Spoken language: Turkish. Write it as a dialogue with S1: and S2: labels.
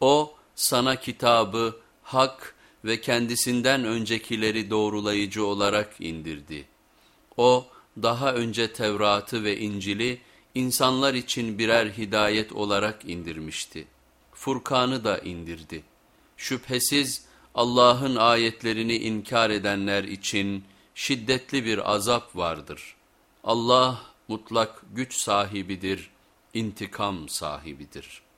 S1: O sana kitabı, hak ve kendisinden öncekileri doğrulayıcı olarak indirdi. O daha önce Tevrat'ı ve İncil'i insanlar için birer hidayet olarak indirmişti. Furkan'ı da indirdi. Şüphesiz Allah'ın ayetlerini inkar edenler için şiddetli bir azap vardır. Allah mutlak güç sahibidir, intikam sahibidir.''